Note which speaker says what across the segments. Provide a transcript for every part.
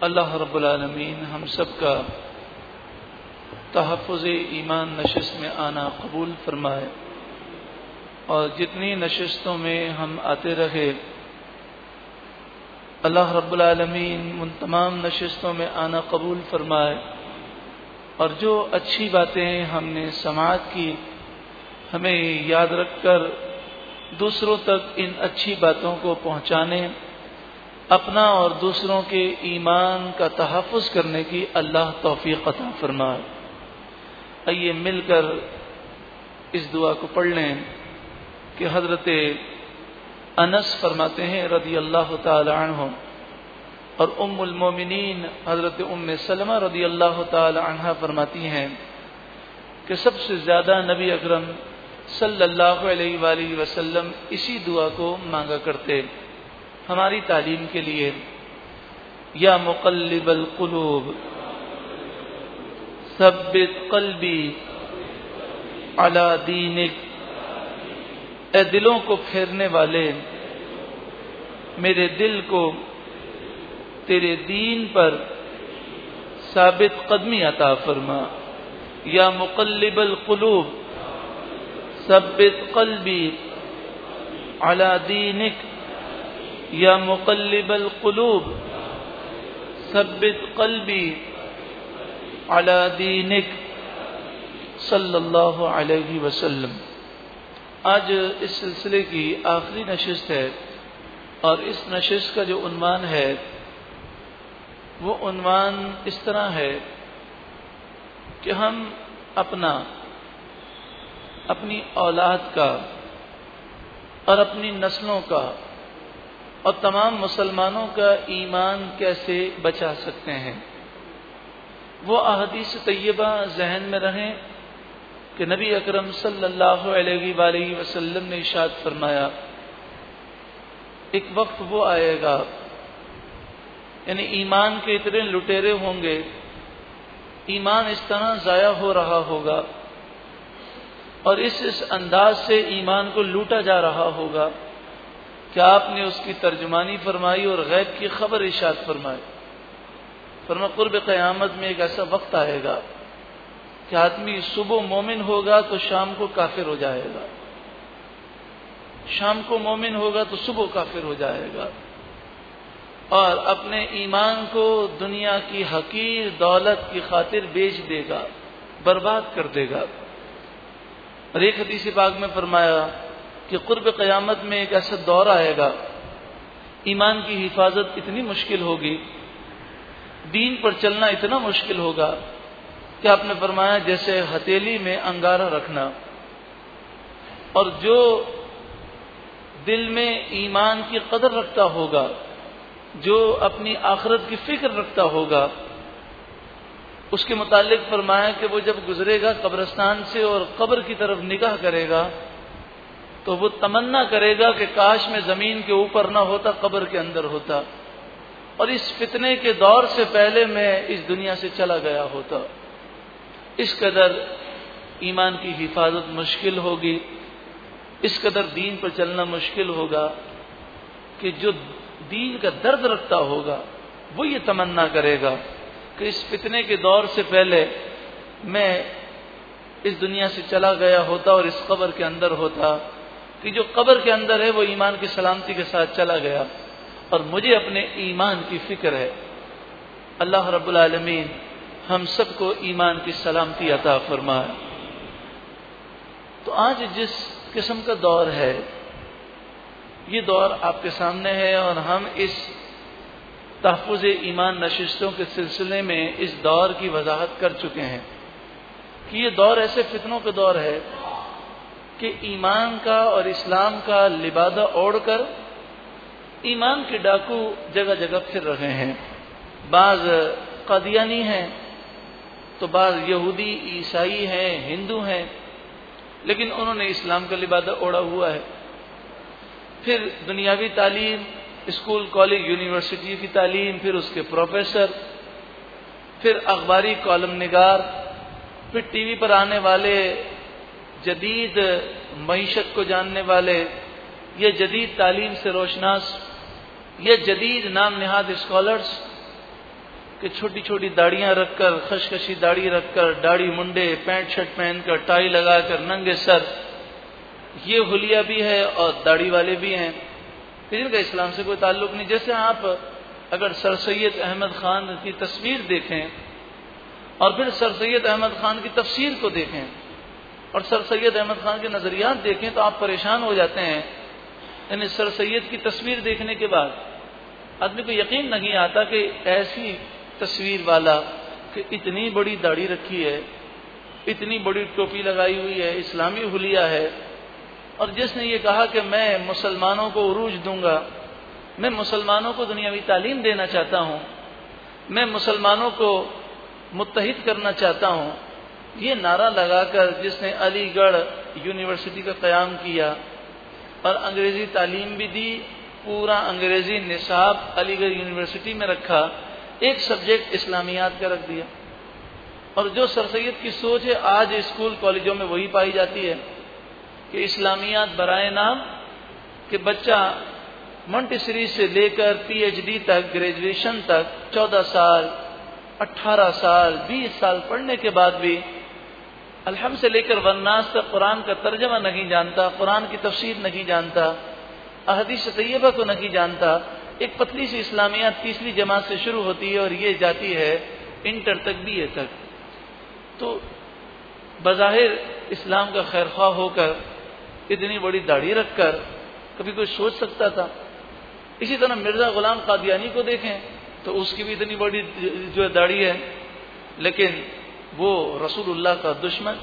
Speaker 1: अल्लाह रब्बुल हम सब का तहफ़ ईमान नशस्त में आना कबूल फरमाए और जितनी नशस्तों में हम आते रहे अल्लाह रब्बुल आलमीन उन तमाम नशस्तों में आना कबूल फरमाए। और जो अच्छी बातें हमने समाज की, हमें याद रखकर दूसरों तक इन अच्छी बातों को पहुँचाने, अपना और दूसरों के ईमान का तहफ़ करने की अल्लाह तौफीक अता फरमाए। आइए मिलकर इस दुआ को पढ़ लें कि हज़रत अनस फरमाते हैं रदी अल्लाह तहो और उम्मुल मोमिनीन, हज़रत उम्म सलमा रदी अल्लाह तहा फरमाती हैं कि सबसे ज़्यादा नबी अकरम सल्लल्लाहु इसी दुआ को मांगा करते हमारी तालीम के लिए। या मुकल्लिबल कुलूब, सब्बित कल्बी अला दीनिक ए दिलों को फेरने वाले मेरे दिल को तेरे दीन पर साबित कदमी अता फरमा। या मुकल्लिबल कुलूब, सब्बित कल्बी अला दीनिक। या मुकल्लिबल कुलूब वसबित कल्बी अला दीनिक। सल्लल्लाहु अलैहि वसल्लम। आज इस सिलसिले की आखिरी नशिस्त है। और इस नशिस्त का जो उन्वान है, वो उन्वान इस तरह है कि हम अपना, अपनी औलाद का और अपनी नस्लों का और तमाम मुसलमानों का ईमान कैसे बचा सकते हैं? वो अहदीस तय्यबा जहन में रहें कि नबी अकरम सल्लल्लाहु अलैहि वसल्लम ने इशाद फरमाया एक वक्त वो आएगा। यानी ईमान के इतने लुटेरे होंगे, ईमान इस तरह ज़ाया हो रहा होगा और इस इस अंदाज से ईमान को लूटा जा रहा होगा कि आपने उसकी तर्जुमानी फरमाई और गैब की खबर इशाद फरमाई। फरमा, कुर्ब क़यामत में एक ऐसा वक्त आएगा कि आदमी सुबह मोमिन होगा तो शाम को काफिर हो जाएगा। शाम को मोमिन होगा तो सुबह काफिर हो जाएगा। और अपने ईमान को दुनिया की हकीर दौलत की खातिर बेच देगा, बर्बाद कर देगा। और एक हदीसी बाग में फरमाया कि कुर्ब क़यामत में एक ऐसा दौर आएगा, ईमान की हिफाजत इतनी मुश्किल होगी, दीन पर चलना इतना मुश्किल होगा, कि आपने फरमाया जैसे हथेली में अंगारा रखना। और जो दिल में ईमान की कदर रखता होगा, जो अपनी आखरत की फ़िक्र रखता होगा। उसके मुतालिक फरमाया कि वो जब गुजरेगा कब्रस्तान से और कब्र की तरफ़ निगाह करेगा तो वो तमन्ना करेगा कि काश में ज़मीन के ऊपर ना होता, कब्र के अंदर होता। और इस फितने के दौर से पहले मैं इस दुनिया से चला गया होता। इस कदर ईमान की हिफाजत मुश्किल होगी। इस कदर दीन पर चलना मुश्किल होगा कि जो दीन का दर्द रखता होगा, वो ये तमन्ना करेगा कि इस फितने के दौर से पहले मैं इस दुनिया से चला गया होता और इस कब्र के अंदर होता कि जो कब्र के अंदर है, वो ईमान की सलामती के साथ चला गया। और मुझे अपने ईमान की फ़िक्र है। अल्लाह रब्बुल आलमीन हम सबको ईमान की सलामती अता फरमाए। तो आज जिस किस्म का दौर है। ये दौर आपके सामने है और हम इस तहफ़ ईमान नशिस्तों के सिलसिले में इस दौर की वजाहत कर चुके हैं कि ये दौर ऐसे फितनों का दौर है कि ईमान का और इस्लाम का लिबादा ओढ़कर ईमान के डाकू जगह जगह फिर रहे हैं। बाज कदियानी हैं तो बाज यहूदी, ईसाई हैं, हिंदू हैं लेकिन उन्होंने इस्लाम का लिबादा ओढ़ा हुआ है। फिर दुनियावी तालीम, स्कूल, कॉलेज, यूनिवर्सिटी की तालीम, फिर उसके प्रोफेसर, फिर अखबारी कॉलम निगार, फिर टीवी पर आने वाले जदीद मीशत को जानने वाले, ये जदीद तालीम से रोशनास, ये जदीद नाम नहाद स्कॉलर्स कि छोटी छोटी दाढ़ियाँ रखकर, खशखशी दाढ़ी रखकर, दाढ़ी मुंडे, पैंट शर्ट पहनकर, टाई लगाकर, नंगे सर, ये हुलिया भी है और दाढ़ी वाले भी हैं। इनका इस्लाम से कोई ताल्लुक नहीं। जैसे आप अगर सर सैद अहमद खान की तस्वीर देखें और फिर सर सैद अहमद खान की तफसीर को देखें और सर सैद अहमद खान के नज़रियात देखें तो आप परेशान हो जाते हैं। यानी सर सैद की तस्वीर देखने के बाद आदमी को यकीन नहीं आता कि ऐसी तस्वीर वाला कि इतनी बड़ी दाढ़ी रखी है, इतनी बड़ी टोपी लगाई हुई है, इस्लामी हुलिया है। और जिसने ये कहा कि मैं मुसलमानों को उरूज दूँगा, मैं मुसलमानों को दुनियावी तालीम देना चाहता हूँ, मैं मुसलमानों को मुतहिद करना चाहता हूँ, ये नारा लगाकर जिसने अलीगढ़ यूनिवर्सिटी का क्याम किया और अंग्रेज़ी तालीम भी दी, पूरा अंग्रेज़ी निसाब अलीगढ़ यूनिवर्सिटी में रखा एक सब्जेक्ट इस्लामियात का रख दिया। और जो सर सैद की सोच है, आज स्कूल कॉलेजों में वही पाई जाती है कि इस्लामियात बराए नाम कि बच्चा मंटसरी से लेकर पीएचडी तक ग्रेजुएशन तक 14 साल 18 साल 20 साल पढ़ने के बाद भी अलहम से लेकर वन्नास तक कुरान का तर्जमा नहीं जानता, कुरान की तफसीर नहीं जानता, अहदीस तैयबा को नहीं जानता एक पतली सी इस्लामिया तीसरी जमात से शुरू होती है और ये जाती है इंटर तक बी ए तक। तो बज़ाहिर इस्लाम का खैर खा होकर, इतनी बड़ी दाढ़ी रखकर कभी कोई सोच सकता था। इसी तरह मिर्ज़ा गुलाम कादियानी को देखें तो उसकी भी इतनी बड़ी जो है दाढ़ी है, लेकिन वो रसूलुल्लाह का दुश्मन,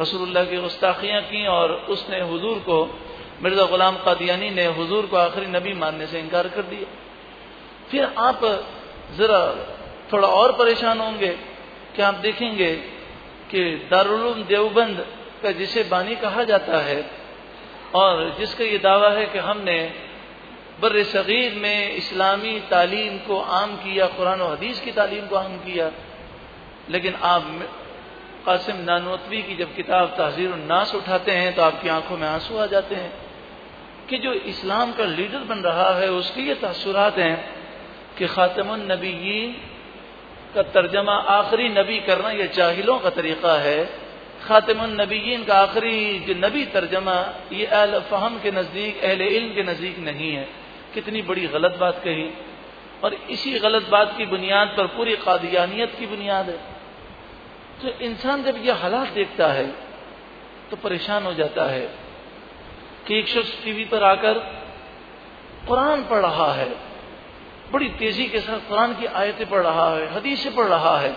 Speaker 1: रसूलुल्लाह की गुस्ताखियाँ की और उसने हुजूर को मिर्ज़ा गुलाम कादियानी ने हुजूर को आखिरी नबी मानने से इनकार कर दिया। फिर आप, जरा थोड़ा और परेशान होंगे कि आप देखेंगे कि दारुल देवबंद का जिसे बानी कहा जाता है, और जिसका ये दावा है कि हमने बर सग़ीर में इस्लामी तालीम को आम किया, कुरान और हदीस की तालीम को आम किया, लेकिन आप कासिम नानोतवी की जब किताब तहजीर नास उठाते हैं तो आपकी आँखों में आँसू आ जाते हैं। कि जो इस्लाम का लीडर बन रहा है, उसके ये तसुरात हैं कि ख़ातमनबीन का तर्जमा आखिरी नबी करना यह जाहिलों का तरीका है। ख़ातमनबीन का आखिरी जो नबी तर्जमा, ये अहल फ़हम के नज़दीक, अहल इल्म के नज़दीक नहीं है। कितनी बड़ी गलत बात कही। और इसी गलत बात की बुनियाद पर पूरी कादियानियत की बुनियाद है। तो इंसान जब यह हालात देखता है तो परेशान हो जाता है। कि एक शख्स टीवी पर आकर कुरान पढ़ रहा है। बड़ी तेज़ी के साथ कुरान की आयतें पढ़ रहा है, हदीसें पढ़ रहा है।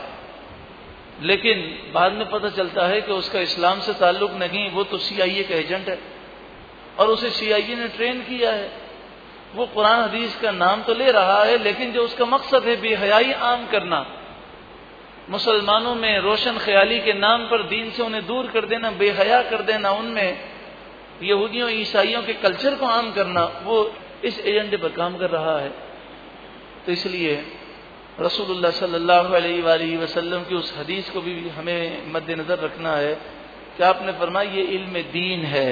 Speaker 1: लेकिन बाद में पता चलता है कि उसका इस्लाम से ताल्लुक नहीं, वो तो सीआईए का एजेंट है। और उसे सीआईए ने ट्रेन किया है। वो कुरान, हदीस का नाम तो ले रहा है, लेकिन जो उसका मकसद है बेहयाई आम करना। मुसलमानों में रोशन ख्याली के नाम पर दीन से उन्हें दूर कर देना, बेहया कर देना, उनमें यहूदियों, ईसाइयों के कल्चर को आम करना, वो इस एजेंडे पर काम कर रहा है। तो इसलिए रसूलुल्लाह सल्लल्लाहु अलैहि की उस हदीस को भी हमें मद्देनजर रखना है कि आपने फरमाया, ये इल्म दीन है।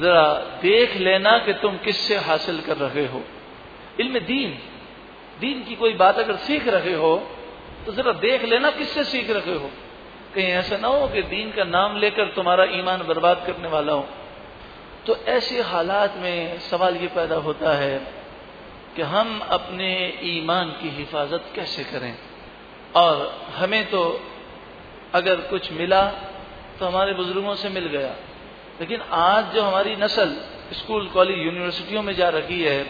Speaker 1: जरा देख लेना कि तुम किससे हासिल कर रहे हो। इल्म दीन दीन की कोई बात अगर सीख रहे हो तो जरा देख लेना किससे सीख रहे हो। कहीं ऐसा ना हो कि दीन का नाम लेकर तुम्हारा ईमान बर्बाद करने वाला हो। तो ऐसे हालात में सवाल ये पैदा होता है कि हम अपने ईमान की हिफाजत कैसे करें? और हमें तो अगर कुछ मिला तो हमारे बुज़ुर्गों से मिल गया। लेकिन आज जो हमारी नस्ल स्कूल, कॉलेज, यूनिवर्सिटियों में जा रही है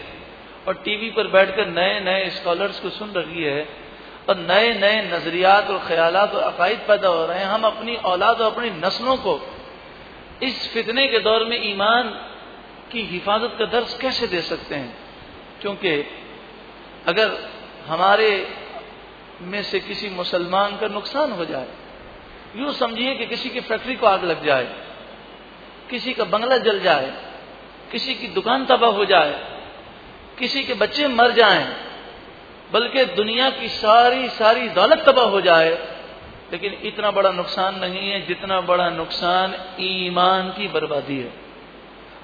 Speaker 1: और टीवी पर बैठकर नए नए स्कॉलर्स को सुन रही है और नए नए नजरियात और ख्याल और अकायद पैदा हो रहे हैं। हम अपनी औलाद और अपनी नस्लों को इस फितने के दौर में ईमान की हिफाजत का दर्ज कैसे दे सकते हैं? क्योंकि अगर हमारे में से किसी मुसलमान का नुकसान हो जाए, यूँ समझिए कि किसी की फैक्ट्री को आग लग जाए, किसी का बंगला जल जाए, किसी की दुकान तबाह हो जाए, किसी के बच्चे मर जाएँ बल्कि दुनिया की सारी सारी दौलत तबाह हो जाए। लेकिन इतना बड़ा नुकसान नहीं है जितना बड़ा नुकसान ईमान की बर्बादी है।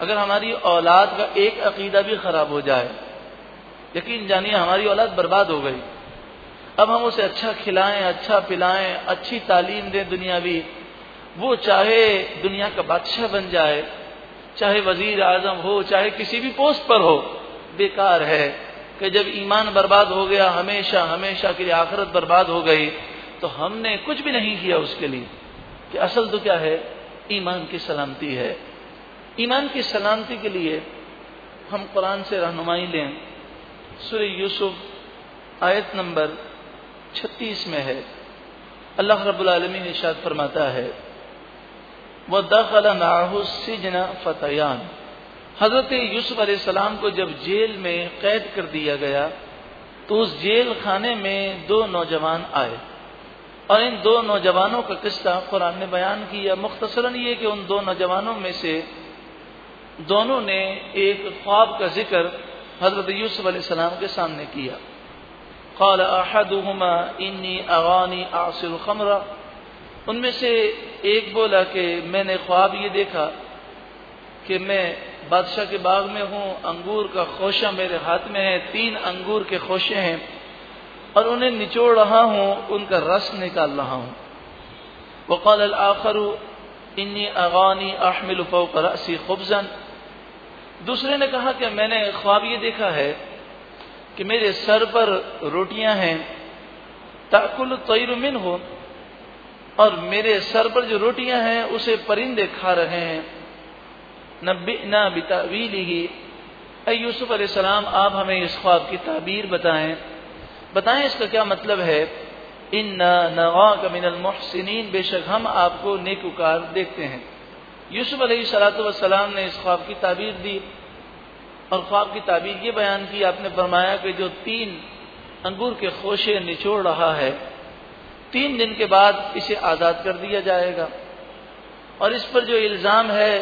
Speaker 1: अगर हमारी औलाद का एक अकीदा भी खराब हो जाए, यकीन जानिए हमारी औलाद बर्बाद हो गई। अब हम उसे अच्छा खिलाएँ अच्छा पिलाएँ, अच्छी तालीम दें दुनियावी। वो चाहे दुनिया का बादशाह बन जाए, चाहे वज़ीर आज़म हो, चाहे किसी भी पोस्ट पर हो, बेकार है। कि जब ईमान बर्बाद हो गया, हमेशा हमेशा के लिए आखिरत बर्बाद हो गई तो हमने कुछ भी नहीं किया उसके लिए। कि असल तो क्या है? ईमान की सलामती है। ईमान की सलामती के लिए हम कुरान से रहनुमाई लें। सुर यूसुफ, आयत नंबर 36 में है। अल्लाह रबालमी इशाद फरमाता है वह दखल नाहु सिजना फतयान। हज़रत यूसुफ सलाम को जब जेल में कैद कर दिया गया तो उस जेल खाने में दो नौजवान आए। और इन दो नौजवानों का किस्सा कुरान ने बयान किया। मुख्तसरन ये कि उन दो नौजवानों में से दोनों ने एक ख्वाब का ज़िक्र हज़रत यूसुफ सलाम के सामने किया। कौल अहदुमा इन्नी अगानी आसिर खमरा। उनमें से एक बोला कि मैंने ख्वाब ये देखा कि मैं बादशाह के बाग में हूँ, अंगूर का खोशा मेरे हाथ में है, तीन अंगूर के खोशे हैं, और उन्हें निचोड़ रहा हूँ, उनका रस निकाल रहा हूँ। वक़ाल आखर इन्नी अगानी अहमिल फ़ौक रसी खुबजन। दूसरे ने कहा कि मैंने ख्वाब ये देखा है कि मेरे सर पर रोटियाँ हैं, ताकुल तयरुमिन हो और मेरे सर पर जो रोटियाँ हैं, उसे परिंदे खा रहे हैं। नब्बी बितावीली ही यूसुफ सलाम, आप हमें इस ख्वाब की ताबीर बताएँ। बताएँ इसका क्या मतलब है? इन नवा कमिनल मोहसिन बेशक हम आपको नेकुकार देखते हैं। यूसुफ सलाम ने इस ख्वाब की ताबीर दी। और ख्वाब की ताबीर ये बयान की, आपने फरमाया कि जो तीन अंगूर के खोशे निचोड़ रहा है, तीन दिन के बाद इसे आज़ाद कर दिया जाएगा। और इस पर जो इल्ज़ाम है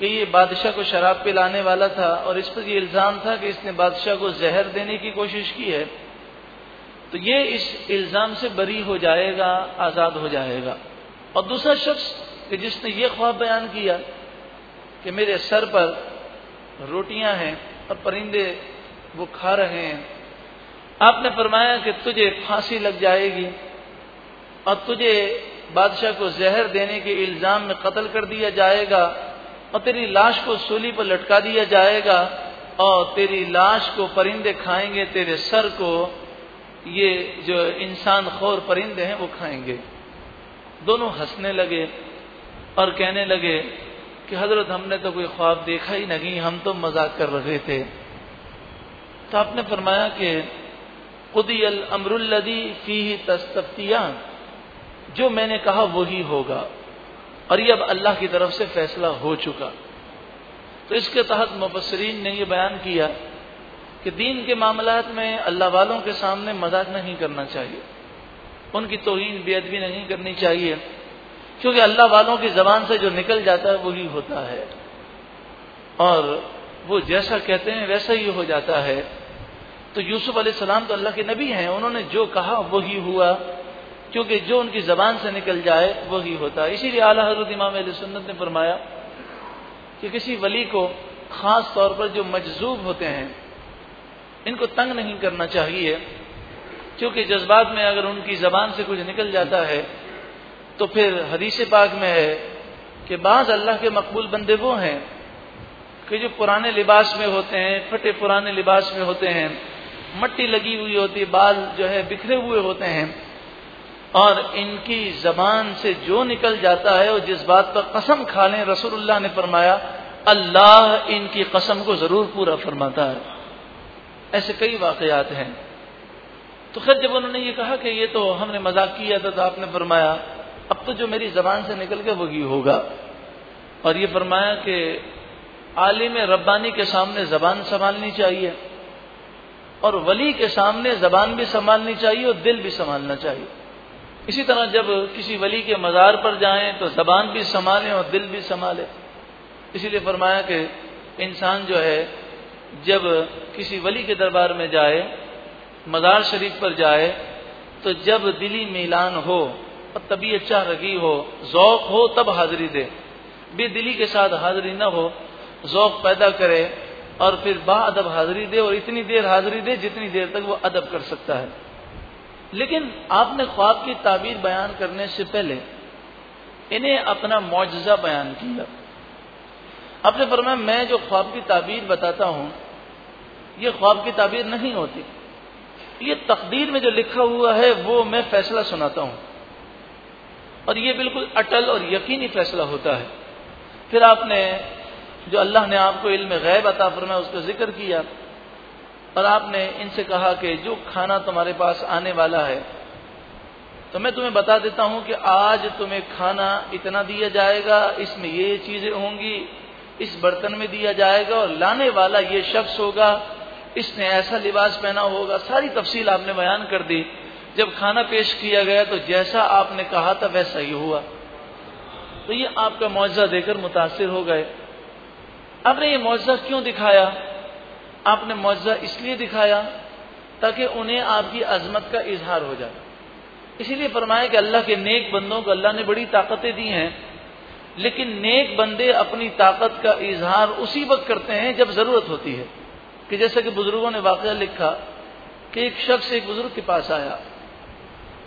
Speaker 1: कि ये बादशाह को शराब पिलाने वाला था और इस पर यह इल्ज़ाम था कि इसने बादशाह को जहर देने की कोशिश की है तो ये इस इल्ज़ाम से बरी हो जाएगा, आज़ाद हो जाएगा। और दूसरा शख्स कि जिसने ये ख्वाब बयान किया कि मेरे सर पर रोटियाँ हैं और परिंदे वो खा रहे हैं, आपने फरमाया कि तुझे फांसी लग जाएगी और तुझे बादशाह को जहर देने के इल्ज़ाम में कत्ल कर दिया जाएगा और तेरी लाश को सूली पर लटका दिया जाएगा और तेरी लाश को परिंदे खाएँगे, तेरे सर को ये जो इंसान खोर परिंदे हैं वो खाएँगे। दोनों हंसने लगे और कहने लगे कि हज़रत, हमने तो कोई ख्वाब देखा ही नहीं, हम तो मज़ाक कर रहे थे। तो आपने फरमाया कि खुदी अमरुल्लदी फ़ी तस्तफ्तियाँ जो मैंने कहा वही होगा। और ये अब अल्लाह की तरफ़ से फैसला हो चुका। तो इसके तहत मुबसरीन ने यह बयान किया कि दीन के मामला में अल्लाह वालों के सामने मज़ाक नहीं करना चाहिए। उनकी तोहन बेअदबी नहीं करनी चाहिए, क्योंकि अल्लाह वालों की जबान से जो निकल जाता है वही होता है। और वो जैसा कहते हैं, वैसा ही हो जाता है। तो यूसुफ सलाम तो अल्लाह के नबी हैं, उन्होंने जो कहा वही हुआ। क्योंकि जो उनकी जबान से निकल जाए, वही होता है। इसीलिए आला हज़रत इमाम सुन्नत ने फरमाया कि किसी वली को खास तौर पर जो मजजूब होते हैं, इनको तंग नहीं करना चाहिए, क्योंकि जज्बात में अगर उनकी जबान से कुछ निकल जाता है तो फिर हदीस पाक में है कि बाज अल्लाह के मकबूल बंदे वो हैं कि जो पुराने लिबास में होते हैं, फटे पुराने लिबास में होते हैं, मट्टी लगी हुई होती है, बाल जो है बिखरे हुए होते हैं और इनकी जबान से जो निकल जाता है और जिस बात पर कसम खा लें, रसूलुल्लाह ने फरमाया, अल्लाह इनकी कसम को ज़रूर पूरा फरमाता है। ऐसे कई वाकयात हैं। तो खैर, जब उन्होंने ये कहा कि ये तो हमने मज़ाक किया था तो आपने फरमाया, अब तो जो मेरी जबान से निकल के वही होगा। और ये फरमाया कि आलिम रब्बानी के सामने जबान संभालनी चाहिए और वली के सामने जबान भी संभालनी चाहिए और दिल भी संभालना चाहिए। इसी तरह जब किसी वली के मज़ार पर जाएँ तो जबान भी संभालें और दिल भी संभाले। इसीलिए फरमाया कि इंसान जो है, जब किसी वली के दरबार में जाए, मज़ार शरीफ पर जाए तो जब दिली मिलान हो और तबीयत चाह रखी हो, जौक हो, तब हाजिरी दे। बेदिली के साथ हाजिरी न हो, जौक पैदा करे और फिर बा अदब हाजिरी दे और इतनी देर हाजिरी दे जितनी देर तक वो अदब कर सकता है। लेकिन आपने ख्वाब की ताबीर बयान करने से पहले इन्हें अपना मुआजा बयान किया। आपने फरमाया, मैं जो ख्वाब की ताबीर बताता हूँ, ये ख्वाब की ताबीर नहीं होती। ये तकदीर में जो लिखा हुआ है, वो मैं फैसला सुनाता हूँ। और ये बिल्कुल अटल और यकीनी फैसला होता है। फिर आपने, जो अल्लाह ने आपको इल्म गैब अता फरमाया, उसका ज़िक्र किया। और आपने इनसे कहा कि जो खाना तुम्हारे पास आने वाला है तो मैं तुम्हें बता देता हूँ कि आज तुम्हें खाना इतना दिया जाएगा, इसमें ये चीज़ें होंगी, इस बर्तन में दिया जाएगा और लाने वाला ये शख्स होगा, इसने ऐसा लिबास पहना होगा, सारी तफसील आपने बयान कर दी। जब खाना पेश किया गया तो जैसा आपने कहा था वैसा ही हुआ। तो ये आपका मुआवजा देकर मुतासर हो गए। आपने ये मुआवजा क्यों दिखाया? आपने मुआवजा इसलिए दिखाया ताकि उन्हें आपकी अजमत का इजहार हो जाए। इसीलिए फरमाया कि अल्लाह के नेक बंदों को अल्लाह ने बड़ी ताकतें दी हैं, लेकिन नेक बंदे अपनी ताकत का इजहार उसी वक्त करते हैं जब ज़रूरत होती है। कि जैसे कि बुज़ुर्गों ने वाक़ लिखा कि एक शख्स एक बुज़ुर्ग के पास आया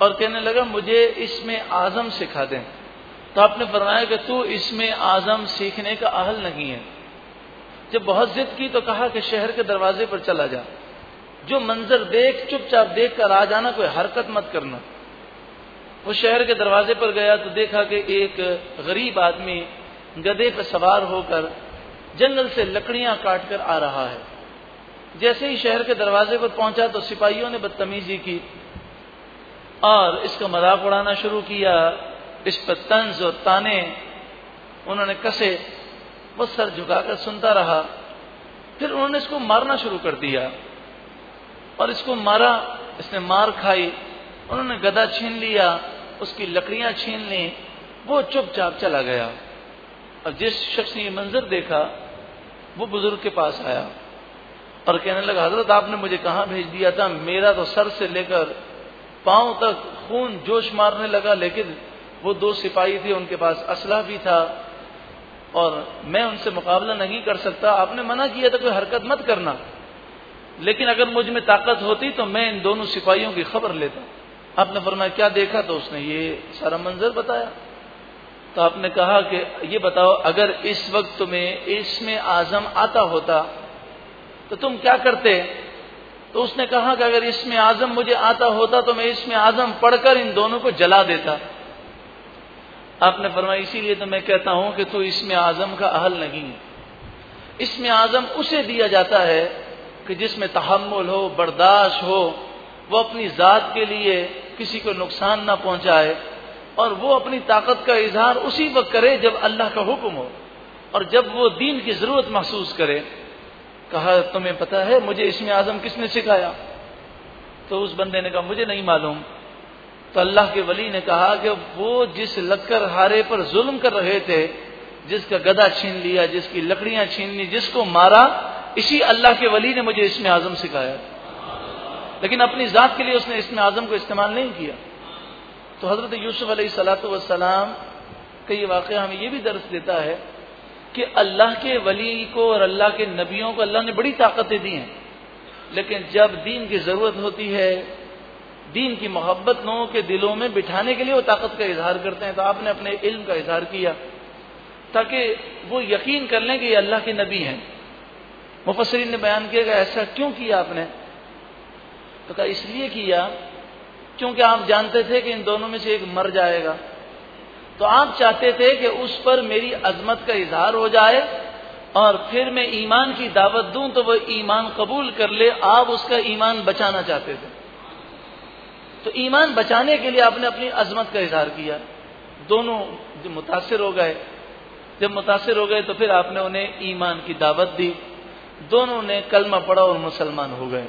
Speaker 1: और कहने लगा, मुझे इसमें आज़म सिखा दें। तो आपने फरमाया कि तू इसमें आज़म सीखने का अहल नहीं है। जब बहुत जिद की तो कहा कि शहर के दरवाजे पर चला जा। जो मंजर देख, चुपचाप देख कर आ जाना, कोई हरकत मत करना। वो शहर के दरवाजे पर गया तो देखा कि एक गरीब आदमी गधे पर सवार होकर जंगल से लकड़ियाँ काट कर आ रहा है। जैसे ही शहर के दरवाजे पर पहुँचा तो सिपाहियों ने बदतमीजी की और इसका मज़ाक उड़ाना शुरू किया। इस पर तंज और ताने उन्होंने कसे वो सर झुकाकर सुनता रहा। फिर उन्होंने इसको मारना शुरू कर दिया। और इसको मारा, इसने मार खाई। उन्होंने गदा छीन लिया, उसकी लकड़ियाँ छीन ली, वो चुपचाप चला गया। और जिस शख्स ने ये मंजर देखा, वो बुज़ुर्ग के पास आया और कहने लगा, हज़रत, आपने मुझे कहा भेज दिया था? मेरा तो सर से लेकर पाँव तक खून जोश मारने लगा, लेकिन वो दो सिपाही थे, उनके पास असला भी था। और मैं उनसे मुकाबला नहीं कर सकता। आपने मना किया था, कोई हरकत मत करना। लेकिन अगर मुझमें ताकत होती तो मैं इन दोनों सिपाहियों की खबर लेता। आपने फरमाया, क्या देखा? तो उसने ये सारा मंजर बताया। तो आपने कहा कि, ये बताओ, अगर इस वक्त तुम्हें, इसमें आज़म आता होता तो तुम क्या करते? तो उसने कहा कि, अगर इसमें आज़म मुझे आता होता तो मैं इसमें आज़म पढ़कर इन दोनों को जला देता। आपने फरमाया, इसीलिए तो मैं कहता हूँ कि तू इसमें आज़म का अहल नहीं है। इसमें आज़म उसे दिया जाता है कि जिसमें तहमुल हो, बर्दाश्त हो, वो अपनी ज़ात के लिए किसी को नुकसान ना पहुँचाए और वो अपनी ताकत का इजहार उसी वक्त करे जब अल्लाह का हुक्म हो। और जब वो दीन की ज़रूरत महसूस करे, कहा, तुम्हें पता है, मुझे इसमें आज़म किसने सिखाया? तो उस बंदे ने कहा, मुझे नहीं मालूम। तो अल्लाह के वली ने कहा कि वो जिस लक्कर हारे पर जुल्म कर रहे थे, जिसका गदा छीन लिया, जिसकी लकड़ियाँ छीन ली, जिसको मारा, इसी अल्लाह के वली ने मुझे इसमें आज़म सिखाया। लेकिन अपनी ज़ात के लिए उसने इसमें आज़म को इस्तेमाल नहीं किया। तो हज़रत यूसुफ सलाम का ये वाक़ हमें ये भी दर्ज देता है कि अल्लाह के वली को और अल्लाह के नबियों को अल्लाह ने बड़ी ताकतें दी हैं। लेकिन जब दीन की ज़रूरत होती है दीन की मोहब्बत लोगों के दिलों में बिठाने के लिए वो ताकत का इजहार करते हैं। तो आपने अपने इल्म का इजहार किया। ताकि वो यकीन कर लें कि ये अल्लाह के नबी हैं। मुफसरीन ने बयान किया कि ऐसा क्यों किया आपने? तो कहा, इसलिए किया क्योंकि आप जानते थे कि इन दोनों में से एक मर जाएगा। तो आप चाहते थे कि उस पर मेरी अजमत का इजहार हो जाए और फिर मैं ईमान की दावत दूँ तो वह ईमान कबूल कर ले। आप उसका ईमान बचाना चाहते थे। तो ईमान बचाने के लिए आपने अपनी अजमत का इजहार किया। दोनों जो मुतासर हो गए, जब मुतासर हो गए तो फिर आपने उन्हें ईमान की दावत दी। दोनों ने कलमा पढ़ा और मुसलमान हो गए।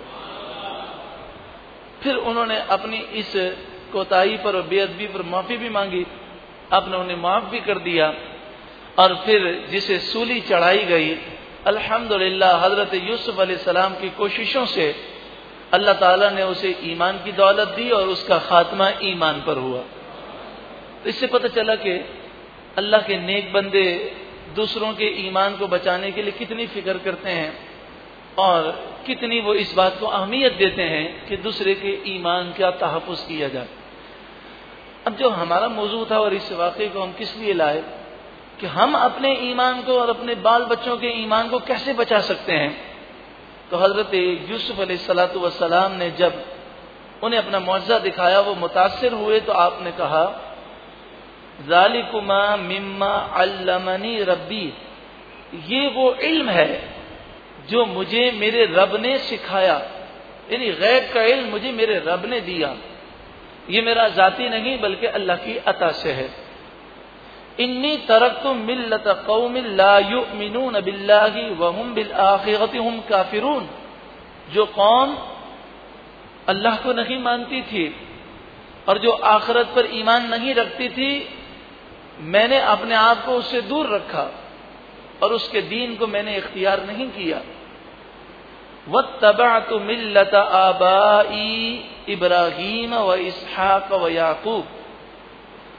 Speaker 1: फिर उन्होंने अपनी इस कोताही पर और बेअदबी पर माफ़ी भी मांगी। आपने उन्हें माफ़ भी कर दिया। और फिर जिसे सूली चढ़ाई गई, अल्हम्दुलिल्लाह हज़रत यूसुफ सलाम की कोशिशों से अल्लाह ताला ने उसे ईमान की दौलत दी और उसका खात्मा ईमान पर हुआ। तो इससे पता चला कि अल्लाह के नेक बंदे दूसरों के ईमान को बचाने के लिए कितनी फ़िक्र करते हैं और कितनी वो इस बात को अहमियत देते हैं कि दूसरे के ईमान का तहफ़ किया जाए। अब जो हमारा मौजू था और इस वाक़े को हम किस लिए लाए कि हम अपने ईमान को और अपने बाल बच्चों के ईमान को कैसे बचा सकते हैं? तो हज़रत यूसुफ सलाम ने जब उन्हें अपना मुआवजा दिखाया, वो मुतासर हुए तो आपने कहा, जालिकुमा मिम्मा अल्लमनी रब्बी। ये वो इल्म है जो मुझे मेरे रब ने सिखाया। यानी गैब का इल्म मुझे मेरे रब ने दिया। ये मेरा जाति नहीं, बल्कि अल्लाह की अता से है। इन्नी तरक तो मिल्लत कौमिन बिल्लाही वहम बिल आखिरत हम काफिरून जो कौम अल्लाह को नहीं मानती थी और जो आखिरत पर ईमान नहीं रखती थी, मैंने अपने आप को उससे दूर रखा और उसके दीन को मैंने इख्तियार नहीं किया। व तबा तो मिल्लत आबाई इब्राहिम व इसहाक व याकूब।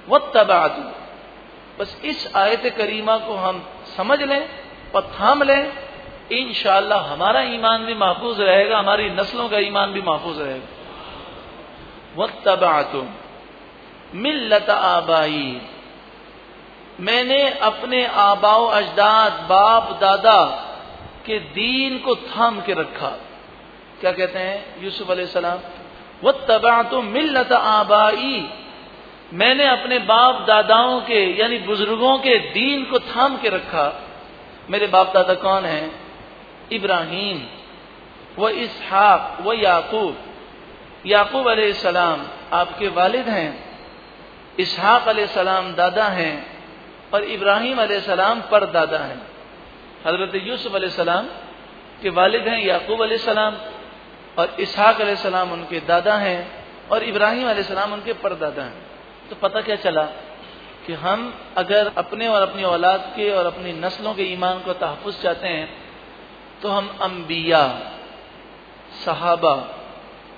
Speaker 1: व तबा बस इस आयत करीमा को हम समझ लें और थाम लें इन हमारा ईमान भी महफूज रहेगा, हमारी नस्लों का ईमान भी महफूज रहेगा। व तबा तुम मिल्लत आबाई। मैंने अपने आबाओ अजदाद, बाप दादा के दीन को थाम के रखा। क्या कहते हैं? यूसुफ सलाम वो तबा तो मिलत आबाई। मैंने अपने बाप दादाओं के, यानी बुज़ुर्गों के दीन को थाम के रखा। मेरे बाप दादा कौन हैं? इब्राहिम, व इसहाक, व याकूब। याकूब सलाम आपके वालिद हैं, इसहाक सलाम दादा हैं, और इब्राहिम सलाम पर दादा हैं। हज़रत यूसुफ सलाम के वालिद हैं, याकूब सलाम, और इसहाक सलाम उनके दादा हैं, और इब्राहिम सलाम उनके परदादा हैं। तो पता क्या चला कि हम अगर अपने और अपनी औलाद के और अपनी नस्लों के ईमान को तहफ़ चाहते हैं तो हम अम्बिया सहाबा,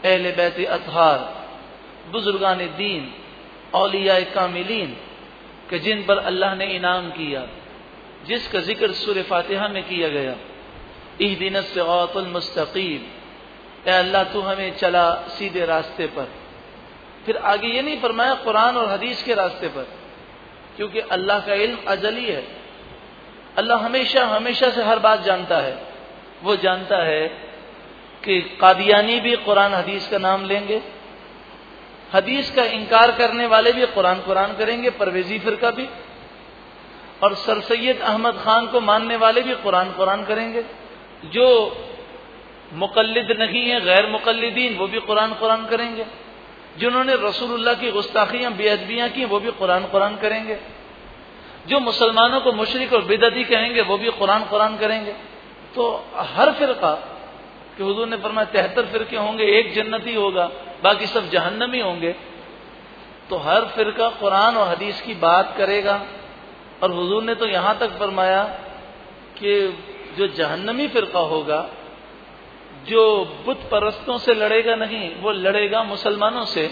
Speaker 1: अहल बैत अतहार, बुजुर्गान दीन अलिया कामिलीन, के जिन पर अल्लाह ने इनाम किया, जिसका ज़िक्र सुर फातिहा में किया गया इह दिन से मुस्तकीम अल्लाह तू हमें चला सीधे रास्ते पर। फिर आगे ये नहीं फरमाया कुरान और हदीस के रास्ते पर, क्योंकि अल्लाह का इल्म अजली है। अल्लाह हमेशा हमेशा से हर बात जानता है। वो जानता है कि कादियानी भी कुरान, हदीस का नाम लेंगे। हदीस का इनकार करने वाले भी कुरान कुरान करेंगे, परवेजी फिरका भी। और सर सैयद अहमद खान को मानने वाले भी कुरान कुरान करेंगे। जो मुकलद नहीं है, गैर मुकलदीन वो भी कुरान कुरान करेंगे। जिन्होंने रसूलुल्लाह की गुस्ताखियाँ, बेअदबियाँ की, वो भी कुरान कुरान करेंगे। जो मुसलमानों को मुशरक और बेदती कहेंगे, वो भी कुरान कुरान करेंगे। तो हर फिरका, कि हजूर ने फरमाया, तिहत्तर फिरके होंगे, एक जन्नती होगा, बाकी सब जहन्नमी होंगे। तो हर फिरका कुरान और हदीस की बात करेगा। और हुजूर ने तो यहाँ तक फरमाया कि जो जहन्नमी फिरका होगा जो बुत परस्तों से लड़ेगा नहीं, वो लड़ेगा मुसलमानों से।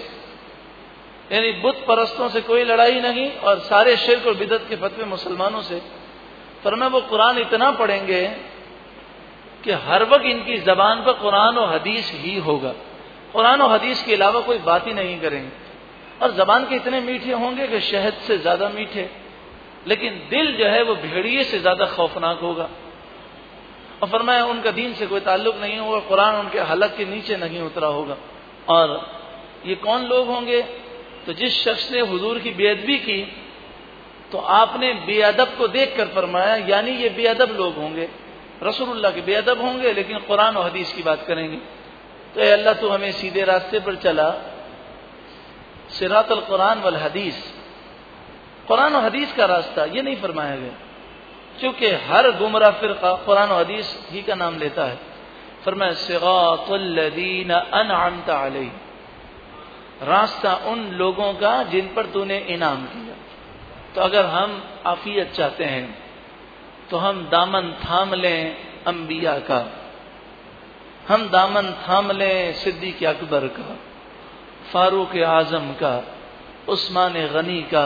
Speaker 1: यानी बुत परस्तों से कोई लड़ाई नहीं और सारे शिरक और बिदत के फतवे मुसलमानों से। पर मैं वो कुरान इतना पढ़ेंगे कि हर वक्त इनकी जबान पर कुरान और हदीस ही होगा। कुरान और हदीस के अलावा कोई बात ही नहीं करेंगे। और जबान के इतने मीठे होंगे कि शहद से ज़्यादा मीठे। लेकिन दिल जो है वो भेड़िए से ज़्यादा खौफनाक होगा। और फरमाया, उनका दीन से कोई ताल्लुक नहीं होगा, कुरान उनके हलक के नीचे नहीं उतरा होगा। और ये कौन लोग होंगे? तो जिस शख्स ने हुजूर की बेअदबी की तो आपने बेअदब को देख कर फरमाया, यानी ये बेअदब लोग होंगे। रसूलुल्लाह के बेअदब होंगे, लेकिन कुरान और हदीस की बात करेंगे। तो अल्लाह तो हमें सीधे रास्ते पर चला। सिरातल कुरान वल हदीस। कुरान और हदीस का रास्ता, ये नहीं फरमाया गया। क्योंकि हर गुमरा फिर कुरान हदीस ही का नाम लेता है। फरमाया, सिगातुल्लदीन अनअमता अलैहि। रास्ता उन लोगों का जिन पर तूने इनाम किया। तो अगर हम आफियत चाहते हैं तो हम दामन थाम लें अंबिया का। हम दामन थाम लें सिद्दीक अकबर का, फारूक आज़म का, उस्मान गनी का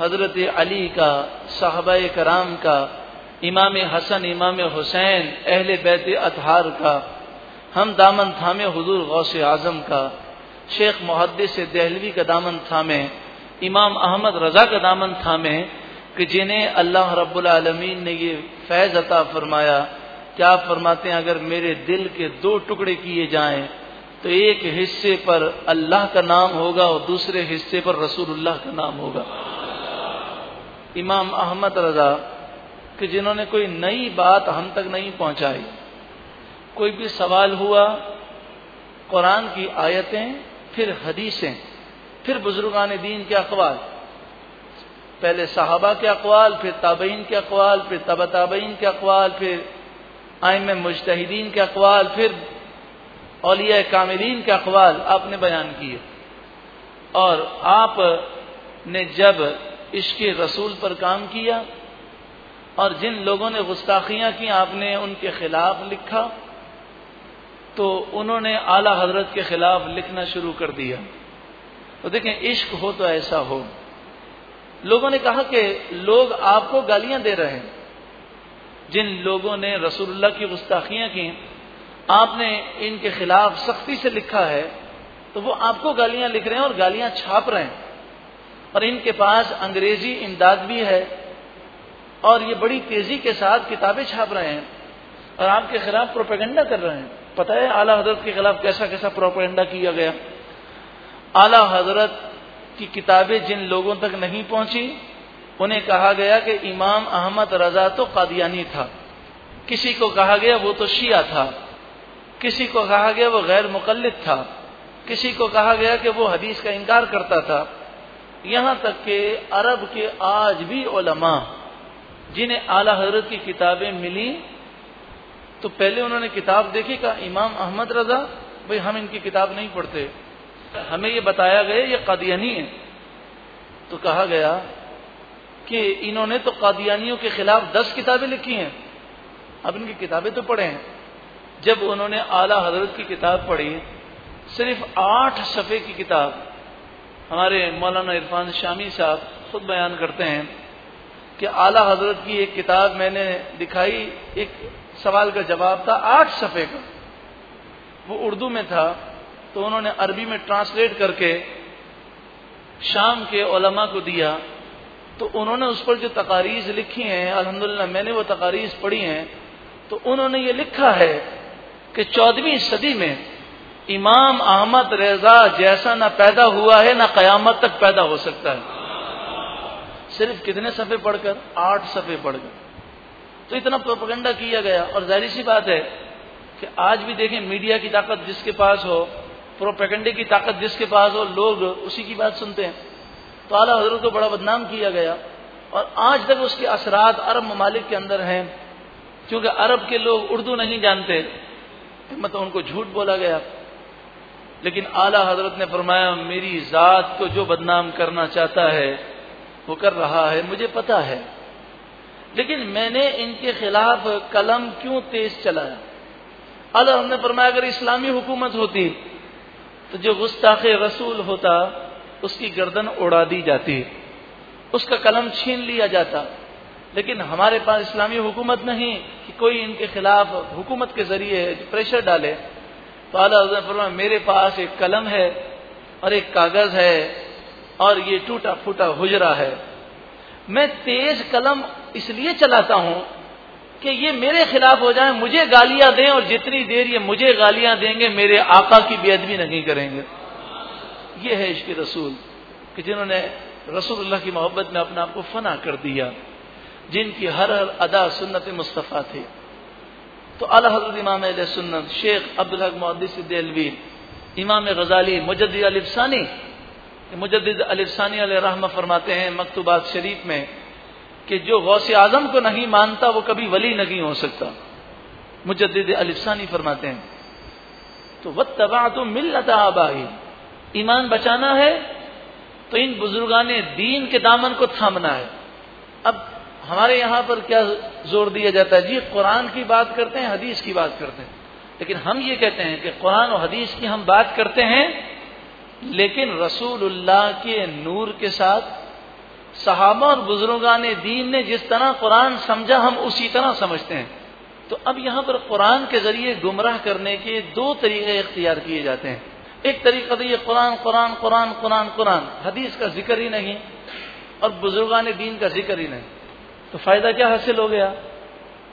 Speaker 1: हज़रत अली का, साहब कराम का, इमाम हसन, इमाम हुसैन, अहल बैत अतहार का, हम दामन थामे हजूर गौस आज़म का, शेख मुहदस दहलवी का दामन थामे, इमाम अहमद रजा का दामन थामे, कि जिन्हें अल्लाह रब्बुल आलमीन ने ये फैज़ अता फरमाया, क्या फरमाते हैं, अगर मेरे दिल के दो टुकड़े किए जाएँ तो एक हिस्से पर अल्लाह का नाम होगा और दूसरे हिस्से पर रसूलुल्लाह का नाम होगा। इमाम अहमद रजा, कि जिन्होंने कोई नई बात हम तक नहीं पहुंचाई। कोई भी सवाल हुआ, कुरान की आयतें, फिर हदीसें, फिर बुजुर्गान दीन के अकवाल। पहले साहबा के अकवाल, फिर ताबईन के अकवाल, फिर तब ताबईन के अकवाल, फिर आयम मुजतहीदीन के अकवाल, फिर अलिया कामिलीन के अकवाल आपने बयान किए। और आप ने जब इश्क रसूल पर काम किया और जिन लोगों ने गुस्ताखियाँ की, आपने उनके खिलाफ लिखा तो उन्होंने आला हज़रत के खिलाफ लिखना शुरू कर दिया। तो देखें, इश्क हो तो ऐसा हो। लोगों ने कहा कि लोग आपको गालियाँ दे रहे हैं। जिन लोगों ने रसूलुल्लाह की गुस्ताखियाँ की, आपने इनके खिलाफ सख्ती से लिखा है तो वो आपको गालियाँ लिख रहे हैं और गालियाँ छाप रहे हैं। और इनके पास अंग्रेज़ी इमदाद भी है और ये बड़ी तेज़ी के साथ किताबें छाप रहे हैं और आपके खिलाफ प्रोपेगेंडा कर रहे हैं। पता है, आला हज़रत के खिलाफ कैसा कैसा प्रोपेगेंडा किया गया? आला हज़रत की किताबें जिन लोगों तक नहीं पहुँची, उन्हें कहा गया कि इमाम अहमद रजा तो कादियानी था। किसी को कहा गया वो तो शिया था। किसी को कहा गया वो गैर मुकलद था। किसी को कहा गया कि वो हदीस का इनकार करता था। यहाँ तक कि अरब के आज भी ओलमा जिन्हें आला हज़रत की किताबें मिली तो पहले उन्होंने किताब देखी, कहा, इमाम अहमद रजा, भाई हम इनकी किताब नहीं पढ़ते। हमें ये बताया गया, ये कादियानी है। तो कहा गया कि इन्होंने तो कादियानियों के खिलाफ दस किताबें लिखी हैं। अब इनकी किताबें तो पढ़े हैं। जब उन्होंने आला हज़रत की किताब पढ़ी, सिर्फ़ आठ सफ़े की किताब हमारे मौलाना इरफान शामी साहब खुद बयान करते हैं कि आला हज़रत की एक किताब मैंने दिखाई, एक सवाल का जवाब था आठ सफ़े का। वो उर्दू में था तो उन्होंने अरबी में ट्रांसलेट करके शाम के ओलमा को दिया। तो उन्होंने उस पर जो तकारीज लिखी हैं, अल्हम्दुलिल्लाह, मैंने वो तकारीज पढ़ी हैं तो उन्होंने ये लिखा है कि चौदहवीं सदी में इमाम अहमद रेजा जैसा ना पैदा हुआ है, ना कयामत तक पैदा हो सकता है। सिर्फ़ कितने सफ़े पढ़कर? आठ सफ़े पढ़कर। तो इतना प्रोपगंडा किया गया। और ज़ाहिर सी बात है कि आज भी देखें मीडिया की ताकत जिसके पास हो प्रोपेगंडे की ताकत जिसके पास हो, लोग उसी की बात सुनते हैं। तो आला हज़रत को बड़ा बदनाम किया गया। और आज तक उसके असरात अरब ममालिक के अंदर हैं। क्योंकि अरब के लोग उर्दू नहीं जानते मतलब उनको झूठ बोला गया। लेकिन आला हज़रत ने फरमाया, मेरी जात को जो बदनाम करना चाहता है, वो कर रहा है, मुझे पता है। लेकिन मैंने इनके खिलाफ कलम क्यों तेज चलाया? आला हमने फरमाया, अगर इस्लामी हुकूमत होती तो जो गुस्ताख रसूल होता, उसकी गर्दन उड़ा दी जाती, उसका कलम छीन लिया जाता। लेकिन हमारे पास इस्लामी हुकूमत नहीं कि कोई इनके खिलाफ हुकूमत के ज़रिए प्रेशर डाले। तो आला मेरे पास एक कलम है और एक कागज़ है और ये टूटा फूटा हुजरा है। मैं तेज कलम इसलिए चलाता हूँ कि ये मेरे खिलाफ हो जाए, मुझे गालियाँ दें और जितनी देर ये मुझे गालियाँ देंगे, मेरे आका की बेअदबी नहीं करेंगे। ये है इश्क रसूल कि जिन्होंने रसूलुल्लाह की मोहब्बत में अपने आप को फना कर दिया, जिनकी हर हर अदा सुन्नत मुस्तफ़ा थी। तो अला हज़रत इमाम सुन्नत, शेख अब्दुल हक मुहदसलवी इमाम गजाली मुजद अलिफसानी मुजद अलिफसानी रहमा फरमाते हैं मकतूबात शरीफ में कि जो गौस आज़म को नहीं मानता, वो कभी वली नहीं हो सकता। मुजद अलिफसानी फरमाते हैं तो वह तबा तो मिलत आबाही, ईमान बचाना है तो इन बुजुर्गान दीन के दामन को थामना है। अब हमारे यहाँ पर क्या ज़ोर दिया जाता है? जी, कुरान की बात करते हैं, हदीस की बात करते हैं। लेकिन हम ये कहते हैं कि कुरान और हदीस की हम बात करते हैं, लेकिन रसूलुल्लाह के नूर के साथ सहाबा और बुजुर्गान दीन ने जिस तरह कुरान समझा, हम उसी तरह समझते हैं। तो अब यहाँ पर कुरान के ज़रिए गुमराह करने के दो तरीके इख्तियार किए जाते हैं। एक तरीका तो ये, कुरान कुरान कुरान कुरान कुरान। हदीस का ज़िक्र ही नहीं और बुजुर्गान दीन का ज़िक्र ही नहीं। तो फ़ायदा क्या हासिल हो गया?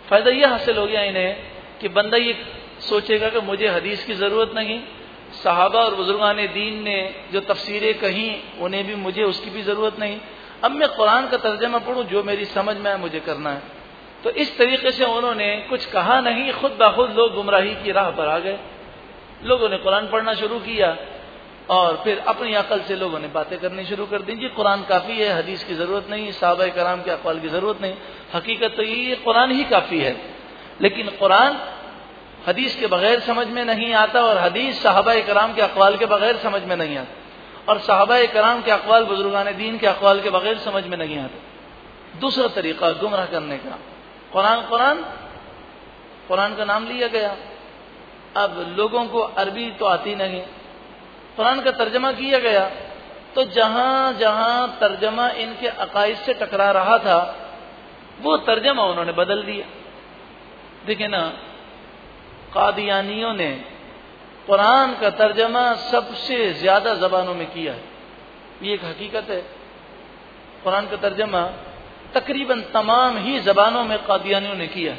Speaker 1: फ़ायदा यह हासिल हो गया इन्हें कि बंदा ये सोचेगा कि मुझे हदीस की ज़रूरत नहीं। साहबा और बुजुर्गान दीन ने जो तफसीरें कहीं, उन्हें भी मुझे उसकी भी ज़रूरत नहीं। अब मैं कुरान का तर्जमा पढ़ूं, जो मेरी समझ में आए, मुझे करना है। तो इस तरीके से उन्होंने कुछ कहा नहीं, खुद ब खुद लोग गुमराही की राह पर आ गए। लोगों ने कुरान पढ़ना शुरू किया। और फिर अपनी अकल से लोगों ने बातें करनी शुरू कर दी। जी, कुरान काफ़ी है, हदीस की ज़रूरत नहीं साहब कराम के अकवाल की ज़रूरत नहीं। हकीकत तो यही है, कुरान ही काफ़ी है। लेकिन कुरान हदीस के बगैर समझ में नहीं आता और हदीस साहबा कराम के अकवाल के बगैर समझ में नहीं आता। और साहबा कराम के अकवाल, बुजुर्गान दीन के अकवाल के बगैर समझ में नहीं आता। दूसरा तरीका, गुमराह करने का। कुरान कुरान कुरान का नाम लिया गया। अब लोगों को अरबी तो आती नहीं। कुरान का तर्जमा किया गया। तो जहाँ जहाँ तर्जमा इनके अकाइद से टकरा रहा था, वो तर्जमा उन्होंने बदल दिया। देखिए ना, कादियानियों ने कुरान का तर्जमा सबसे ज़्यादा जबानों में किया है। ये एक हकीकत है। कुरान का तर्जमा तकरीबन तमाम ही जबानों में कादियानियों ने किया।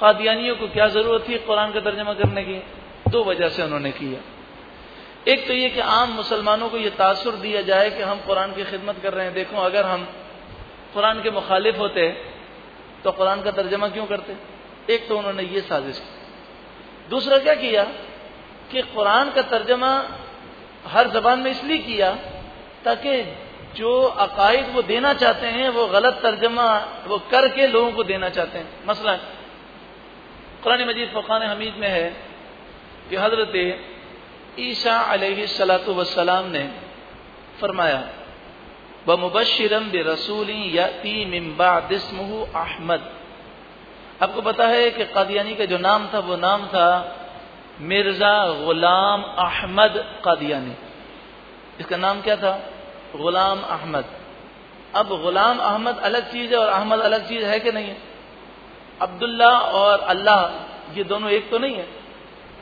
Speaker 1: कादियानियों को क्या ज़रूरत थी कुरान का तर्जमा करने की? दो वजह से उन्होंने किया। एक तो ये कि आम मुसलमानों को यह तासुर दिया जाए कि हम कुरान की खिदमत कर रहे हैं। देखो, अगर हम कुरान के मुखालिफ होते तो कुरान का तर्जमा क्यों करते? एक तो उन्होंने ये साजिश की। दूसरा क्या किया कि कुरान का तर्जमा हर जबान में इसलिए किया ताकि जो अकायद वो देना चाहते हैं, वो गलत तर्जमा वो करके लोगों को देना चाहते हैं। मसला कुरान मजीद फ़ुकान हमीद में है कि हज़रत ईसा सलाम ने फरमाया ब मुबशरम ब रसूली याती मिम्बादिस्महू अहमद। आपको पता है कि कादियानी का जो नाम था, वो नाम था मिर्ज़ा गुलाम अहमद कादियानी। इसका नाम क्या था? गुलाम अहमद। अब गुलाम अहमद अलग चीज़ है और अहमद अलग चीज़ है कि नहीं? है अब्दुल्ला और अल्लाह, ये दोनों एक तो नहीं है।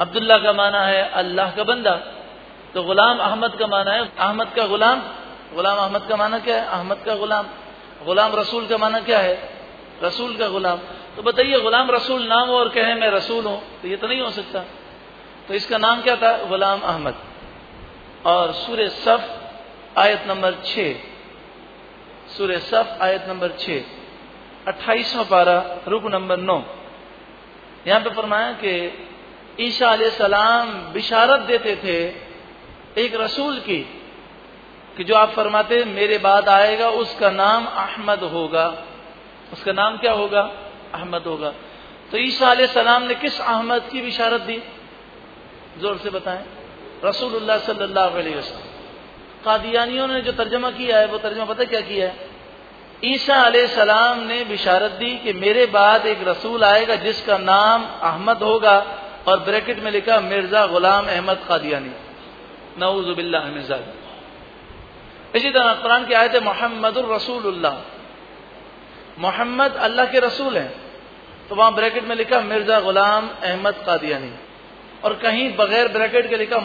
Speaker 1: अब्दुल्ला का माना है अल्लाह का बंदा। तो गुलाम अहमद का माना है, अहमद का गुलाम। गुलाम अहमद का माना क्या है? अहमद का गुलाम। गुलाम रसूल का माना क्या है? रसूल का गुलाम। तो बताइए, गुलाम रसूल नाम और कहे, मैं रसूल हूँ। तो ये तो नहीं हो सकता। तो इसका नाम क्या था? गुलाम अहमद। और सूर्य सफ, आयत नंबर छ सूर्य सफ, आयत नंबर छ अट्ठाईसवा पारा, रुक नंबर नौ। यहाँ पे फरमाया कि ईसा सलाम बिशारत देते थे एक रसूल की, कि जो आप फरमाते, मेरे बाद आएगा, उसका नाम अहमद होगा। उसका नाम क्या होगा? अहमद होगा। तो ईसा सलाम ने किस अहमद की बिशारत दी? ज़ोर से बताएँ। रसूलुल्लाह सल्लल्लाहु अलैहि वसल्लम। कादियानियों ने जो तर्जमा किया है, वो तर्जमा पता क्या किया है? ईसा सलाम ने बिशारत दी कि मेरे बाद एक रसूल आएगा जिसका नाम अहमद होगा। और ब्रैकेट में लिखा मिर्ज़ा गुलाम अहमद नऊजुबिल्ला मिर्ज़ा इसी तरह कुरान की आयत मोहम्मद रसूलुल्लाह। मोहम्मद अल्लाह के रसूल हैं। तो वहाँ ब्रैकेट में लिखा मिर्ज़ा गुलाम अहमद कादियानी और कहीं बगैर ब्रैकेट के लिखा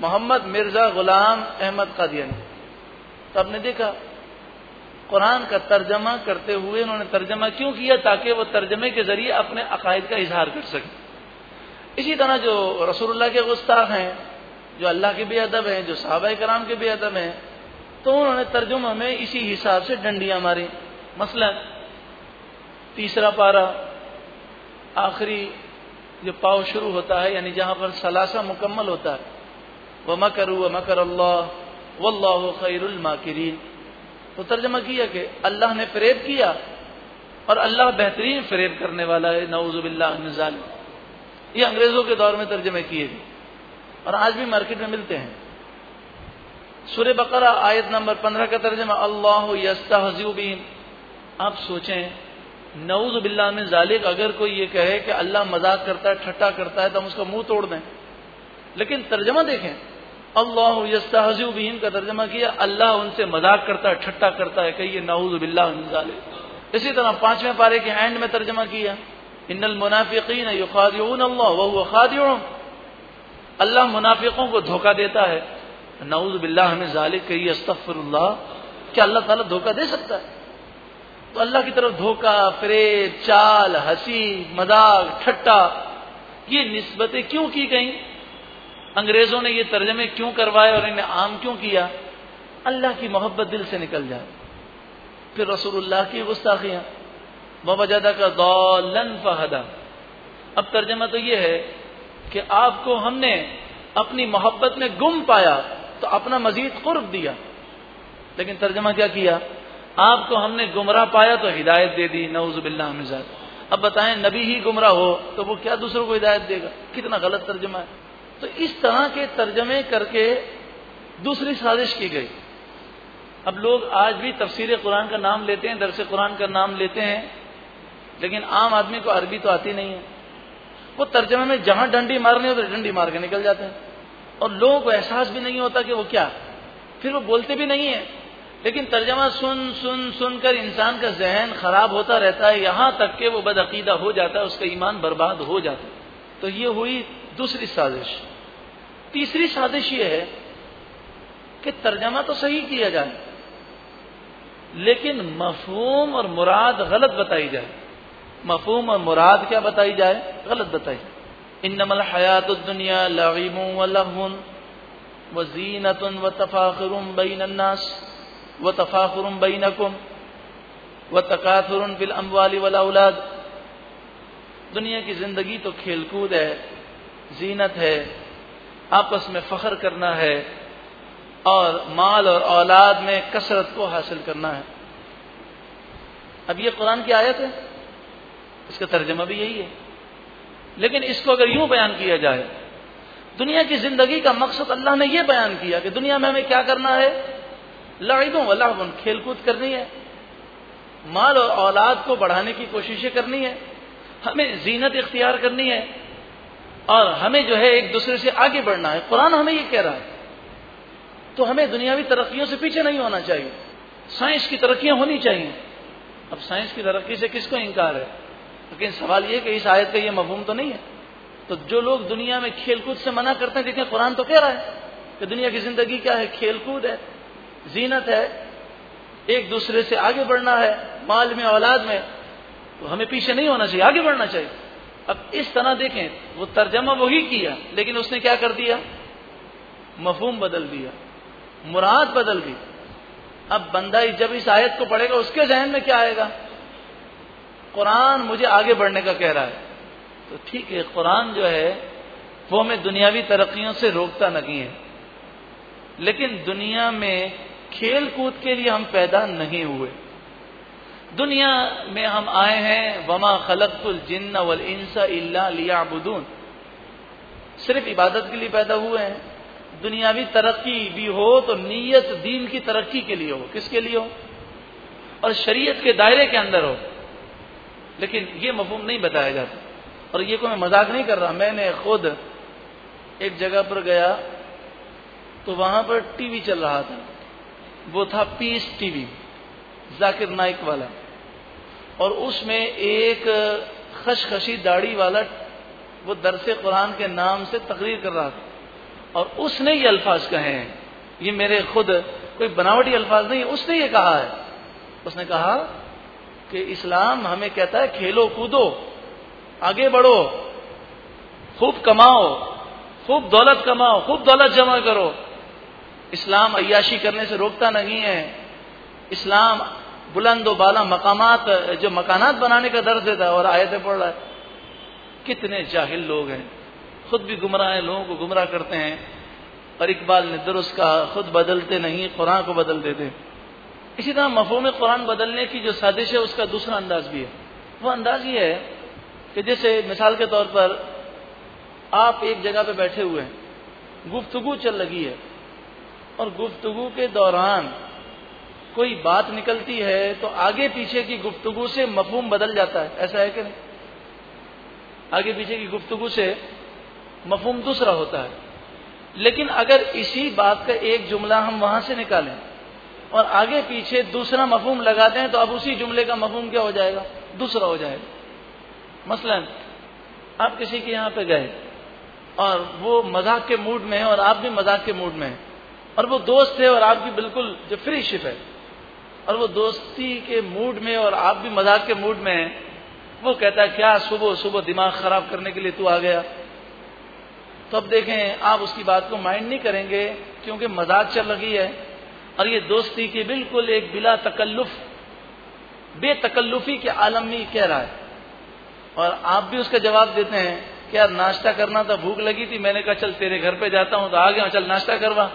Speaker 1: मोहम्मद मिर्ज़ा गुलाम अहमद कादियानी तो आपने देखा, कुरान का तर्जमा करते हुए उन्होंने तर्जमा क्यों किया ताकि वो तर्जमे के ज़रिए अपने अकायद का इजहार कर सके? इसी तरह जो रसूलुल्लाह के गुस्ताख हैं, जो अल्लाह के बेअदब हैं, जो साहबा कराम के बेअदब हैं तो उन्होंने तर्जुमा में इसी हिसाब से डंडियाँ मारी। मसला तीसरा पारा, आखिरी जो पाव शुरू होता है, यानी जहाँ पर सलासा मुकम्मल होता है। वह मकर व मकर अल्लाह वल्लाह खैरुल माकिरीन। तो तर्जमा किया कि अल्लाह ने फरेब किया और अल्लाह बेहतरीन फरेब करने वाला है। नवजुबिल्ला ये अंग्रेज़ों के दौर में तर्जमे किए गए। और आज भी मार्केट में मिलते हैं। सुर बकरा, आयत नंबर पंद्रह का तर्जमा, अल्लाह यस्ताजीबीन आप सोचें, नऊज बिल्ला में जालिक, अगर कोई ये कहे कि अल्लाह मज़ाक करता है, ठट्टा करता है तो हम उसका मुँह तोड़ दें। लेकिन तर्जमा देखें, अल्लाह यस्ताजीबीन का तर्जमा किया, अल्लाह उनसे मज़ाक करता है, ठट्टा करता है, कहिए, नऊज बिल्ला इसी तरह पाँचवें पारे के एंड में तर्जमा किया। इनल मुनाफिकीन युखादिन अल्लाह वह खादियों अल्लाह मुनाफिकों को धोखा देता है। नऊज बिल्ला हमें जालिक कही अस्तफरल्ला क्या अल्लाह ताला धोखा दे सकता है? तो अल्लाह की तरफ़ धोखा फरेब चाल, हँसी, मज़ाक, ठट्टा, ये निस्बतें क्यों की गई? अंग्रेज़ों ने ये तर्जमे क्यों करवाए और इन्हें आम क्यों किया? अल्लाह की मोहब्बत दिल से निकल जाए। फिर रसूलुल्लाह की गुस्ताखियाँ। वजदा का दौलन फहदा। अब तर्जमा तो यह है कि आपको हमने अपनी मोहब्बत में गुम पाया तो अपना मजीद कुर्ब दिया। लेकिन तर्जमा क्या किया? आपको हमने गुमराह पाया तो हिदायत दे दी नवजुबिल्ला मिजाज अब बताएँ, नबी ही गुमराह हो तो वो क्या दूसरों को हिदायत देगा? कितना गलत तर्जमा है। तो इस तरह के तर्जमे करके दूसरी साजिश की गई। अब लोग आज भी तफसीर कुरान का नाम लेते हैं, दरस कुरान का नाम लेते हैं लेकिन आम आदमी को अरबी तो आती नहीं है। वो तर्जमे में जहाँ डंडी मारनी हो तो डंडी मार के निकल जाते हैं। और लोगों को एहसास भी नहीं होता कि वो क्या। फिर वो बोलते भी नहीं है। लेकिन तर्जमा सुन सुन, सुनकर इंसान का जहन खराब होता रहता है। यहाँ तक के वो बदअकीदा हो जाता है, उसका ईमान बर्बाद हो जाता है। तो ये हुई दूसरी साजिश। तीसरी साजिश ये है कि तर्जमा तो सही किया जाए, लेकिन मफहूम और मुराद गलत बताई जाए। मफहूम और मुराद क्या बताई जाए? गलत बताई। इन नमल हयात दुनिया लवीम वन व जीनतन व तफाखरुम बैनन्नास व तफाखरुम बैनकुम व तकाथुरन बिल अम्वाली वल औलाद दुनिया की ज़िंदगी तो खेलकूद है, जीनत है, आपस में फख्र करना है और माल और औलाद में कसरत को हासिल करना है। अब ये कुरान की आयत है? इसका तर्जमा भी यही है। लेकिन इसको अगर यूँ बयान किया जाए, दुनिया की ज़िंदगी का मकसद अल्लाह ने यह बयान किया कि दुनिया में हमें क्या करना है? लड़ाइदों अल्लाह खेलकूद करनी है। माल और औलाद को बढ़ाने की कोशिशें करनी है। हमें जीनत इख्तियार करनी है। और हमें जो है एक दूसरे से आगे बढ़ना है। कुरान हमें यह कह रहा है। तो हमें दुनियावी तरक्कियों से पीछे नहीं होना चाहिए। साइंस की तरक्कियाँ होनी चाहिए। अब साइंस की तरक्की से किसको इनकार है? लेकिन सवाल यह कि इस आयत का यह मफहूम तो नहीं है। तो जो लोग दुनिया में खेलकूद से मना करते हैं देखें कुरान तो कह रहा है कि दुनिया की ज़िंदगी क्या है? खेलकूद है, जीनत है, एक दूसरे से आगे बढ़ना है, माल में, औलाद में तो हमें पीछे नहीं होना चाहिए, आगे बढ़ना चाहिए। अब इस तरह देखें, वो तर्जमा वही किया, लेकिन उसने क्या कर दिया? मफहूम बदल दिया, मुराद बदल दी अब बंदा जब इस आयत को पढ़ेगा, उसके जहन में क्या आएगा? कुरान मुझे आगे बढ़ने का कह रहा है। तो ठीक है, कुरान जो है, वो हमें दुनियावी तरक्कियों से रोकता नहीं है। लेकिन दुनिया में खेल कूद के लिए हम पैदा नहीं हुए। दुनिया में हम आए हैं, वमा खलकुल जिन्न वल इंसा इल्ला लियाबुदून। सिर्फ़ इबादत के लिए पैदा हुए हैं। दुनियावी तरक्की भी हो तो नीयत दीन की तरक्की के लिए हो। किसके लिए हो? और शरीयत के दायरे के अंदर हो। लेकिन ये मफहूम नहीं बताया जाता। और ये को मैं मज़ाक नहीं कर रहा, मैंने खुद एक जगह पर गया तो वहाँ पर टीवी चल रहा था। वो था पीस टीवी, जाकिर नाइक वाला। और उसमें एक खशखशी दाढ़ी वाला वो दरस कुरान के नाम से तकरीर कर रहा था। और उसने ये अल्फाज कहे हैं। ये मेरे खुद, कोई बनावटी अल्फाज नहीं, उसने ये कहा है। उसने कहा कि इस्लाम हमें कहता है, खेलो कूदो, आगे बढ़ो, खूब कमाओ, खूब दौलत कमाओ, खूब दौलत जमा करो। इस्लाम अयाशी करने से रोकता नहीं है। इस्लाम बुलंद बाला मकामात, जो मकानात बनाने का दर्ज देता है, और आयतें पढ़ रहा है। कितने जाहिल लोग हैं। खुद भी गुमराह हैं, लोगों को गुमराह करते हैं। और इकबाल ने दुरुस्त का खुद बदलते नहीं, कुरान को बदल देते। इसी तरह मफहूम कुरान बदलने की जो साजिश है, उसका दूसरा अंदाज भी है। वो अंदाज ये है कि जैसे मिसाल के तौर पर आप एक जगह पे बैठे हुए हैं, गुफ्तगु चल लगी है, और गुफ्तगु के दौरान कोई बात निकलती है तो आगे पीछे की गुफ्तगु से मफहूम बदल जाता है। ऐसा है कि नहीं? आगे पीछे की गुफ्तगु से मफहूम दूसरा होता है। लेकिन अगर इसी बात का एक जुमला हम वहाँ से निकालें और आगे पीछे दूसरा मफहम लगाते हैं तो अब उसी जुमले का मफहूम क्या हो जाएगा? दूसरा हो जाएगा। मसलन, आप किसी के यहाँ पे गए और वो मज़ाक के मूड में है और आप भी मज़ाक के मूड में हैं और वो दोस्त है और आपकी बिल्कुल जो फ्री फ्रीशिप है और वो दोस्ती के मूड में और आप भी मज़ाक के मूड में हैं, वो कहता है, क्या सुबह सुबह दिमाग खराब करने के लिए तू आ गया? तो अब देखें, आप उसकी बात को माइंड नहीं करेंगे क्योंकि मज़ाक चल रही है। और ये दोस्ती की बिल्कुल एक बिला तकल्लुफ, बेतकल्लुफी के आलम में कह रहा है। और आप भी उसका जवाब देते हैं कि यार नाश्ता करना था भूख लगी थी, मैंने कहा, चल तेरे घर पे जाता हूँ तो आ गया चल नाश्ता करवा।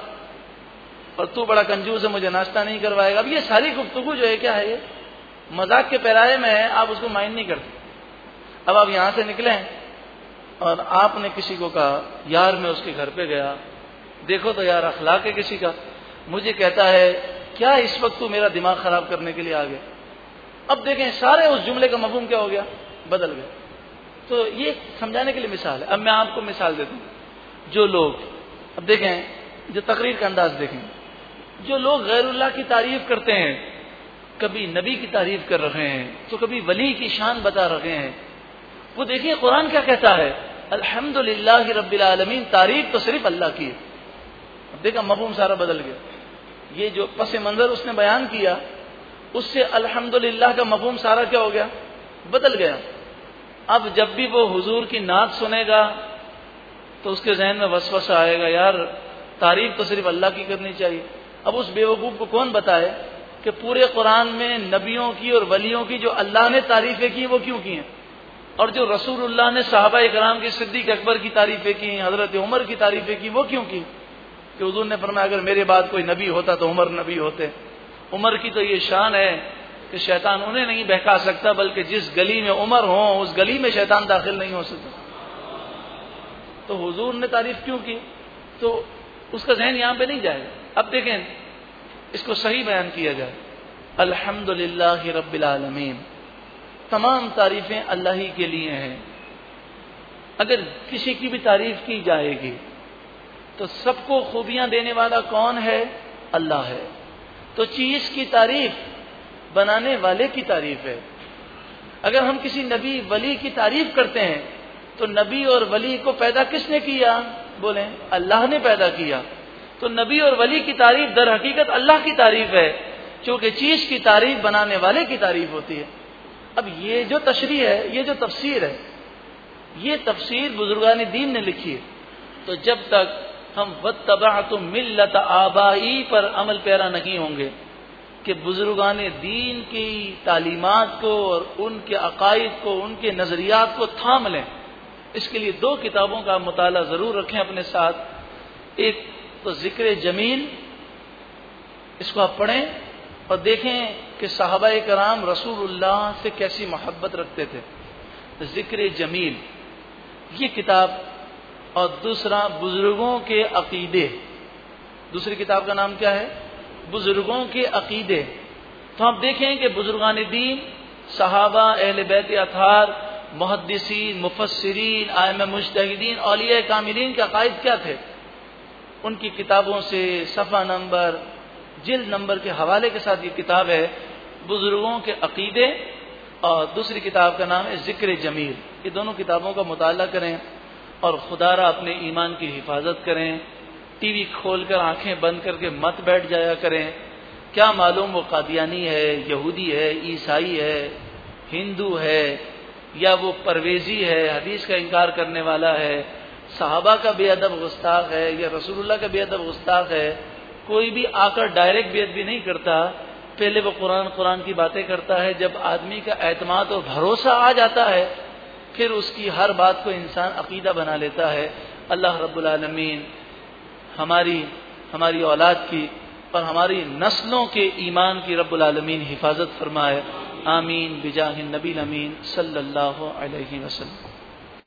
Speaker 1: और तू बड़ा कंजूस है, मुझे नाश्ता नहीं करवाएगा। अब ये सारी गुफ्तगु जो है, क्या है ये? मज़ाक के पैराए में है, आप उसको माइंड नहीं करते। अब आप यहाँ से निकले और आपने किसी को कहा, यार मैं उसके घर पे गया, देखो तो यार अखलाक है किसी का। मुझे कहता है, क्या इस वक्त तू मेरा दिमाग खराब करने के लिए आ गया? अब देखें, सारे उस जुमले का मफहूम क्या हो गया? बदल गया तो ये समझाने के लिए मिसाल है। अब मैं आपको मिसाल देता हूँ। जो लोग, अब देखें, जो तकरीर का अंदाज देखें। जो लोग गैरुल्लाह की तारीफ़ करते हैं, कभी नबी की तारीफ़ कर रहे हैं तो कभी वली की शान बता रहे हैं, वो देखिए कुरान क्या कहता है? अल्हम्दुलिल्लाह रब्बिल तारीफ़ तो सिर्फ़ अल्लाह की है। देखा, मफहूम सारा बदल गया। ये जो पस मंजर उसने बयान किया, उससे अल्हम्दुलिल्लाह का मफहूम सारा क्या हो गया? बदल गया। अब जब भी वो हुजूर की नात सुनेगा तो उसके जहन में वसवसा आएगा, यार, तारीफ़ तो सिर्फ़ अल्लाह की करनी चाहिए। अब उस बेवकूफ़ को कौन बताए कि पूरे कुरान में नबियों की और वलियों की जो अल्लाह ने तारीफें की, वो क्यों की हैं? और जो रसूलुल्लाह ने साहबा कराम की सिद्दीक अकबर की तारीफें की, हज़रत उमर की तारीफें की, वो क्यों की? कि हजूर ने फरमाया, अगर मेरे बाद कोई नबी होता तो उमर नबी होते। उमर की तो ये शान है कि शैतान उन्हें नहीं बहका सकता, बल्कि जिस गली में उमर हो, उस गली में शैतान दाखिल नहीं हो सकता। तो हुजूर ने तारीफ़ क्यों की? तो उसका जहन यहाँ पे नहीं जाएगा। अब देखें, इसको सही बयान किया जाए। अल्हम्दुलिल्लाह रब्बिल आलमीन। तमाम तारीफें अल्लाह ही के लिए हैं। अगर किसी की भी तारीफ़ की जाएगी तो सबको खूबियाँ देने वाला कौन है? अल्लाह है। तो चीज़ की तारीफ़, बनाने वाले की तारीफ़ है। अगर हम किसी नबी, वली की तारीफ़ करते हैं तो नबी और वली को पैदा किसने किया? बोले, अल्लाह ने पैदा किया। तो नबी और वली की तारीफ़ दर हकीकत अल्लाह की तारीफ़ है, क्योंकि चीज़ की तारीफ़ बनाने वाले की तारीफ़ होती है। अब ये जो तशरी है, ये जो तफसीर है, ये तफसीर बुजुर्गान दीन ने लिखी है। तो जब तक हम वतबा तो मिलत आबाई पर अमल पैरा नहीं होंगे। कि बुजुर्गान दीन की तालीमत को और उनके अकायद को, उनके नज़रियात को थाम लें। इसके लिए दो किताबों का मुताला ज़रूर रखें अपने साथ। एक तो ज़िक्र जमील इसको आप पढ़ें और देखें कि साहबा कराम रसूलुल्लाह से कैसी मोहब्बत रखते थे। ज़िक्र जमील ये किताब और दूसरा बुज़ुर्गों के अकीदे। दूसरी किताब का नाम क्या है? बुज़ुर्गों के अकीदे। तो आप देखें कि बुजुर्गान दीन, सहाबा, अहल बैत अथार मुहदसिन मुफसरीन आयम मुश्तदीन अलिया कामिलीन के अकायद क्या थे? उनकी किताबों से सफ़ा नंबर, जिल्द नंबर के हवाले के साथ ये किताब है, बुज़ुर्गों के अकीदे, और दूसरी किताब का नाम है ज़िक्र जमील। ये दोनों किताबों का मुताला करें। और खुदारा अपने ईमान की हिफाजत करें। टीवी खोलकर आँखें बंद करके मत बैठ जाया करें। क्या मालूम वो कादियानी है, यहूदी है, ईसाई है, हिंदू है, या वो परवेजी है, हदीस का इनकार करने वाला है, साहबा का बेअदब गुस्ताख है, या रसूलुल्लाह का बेअदब गुस्ताख है। कोई भी आकर डायरेक्ट बेद भी नहीं करता। पहले वो कुरान कुरान की बातें करता है, जब आदमी का एतमाद और भरोसा आ जाता है फिर उसकी हर बात को इंसान अकीदा बना लेता है। अल्लाह रब्बुल हमारी हमारी औलाद की और हमारी नस्लों के ईमान की रबालमीन हिफाजत फरमाए। आमीन, बिजाहिन नबी अमीन, सल्लल्लाहु अलैहि